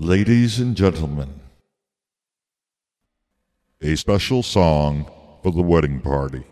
Ladies and gentlemen, a special song for the wedding party.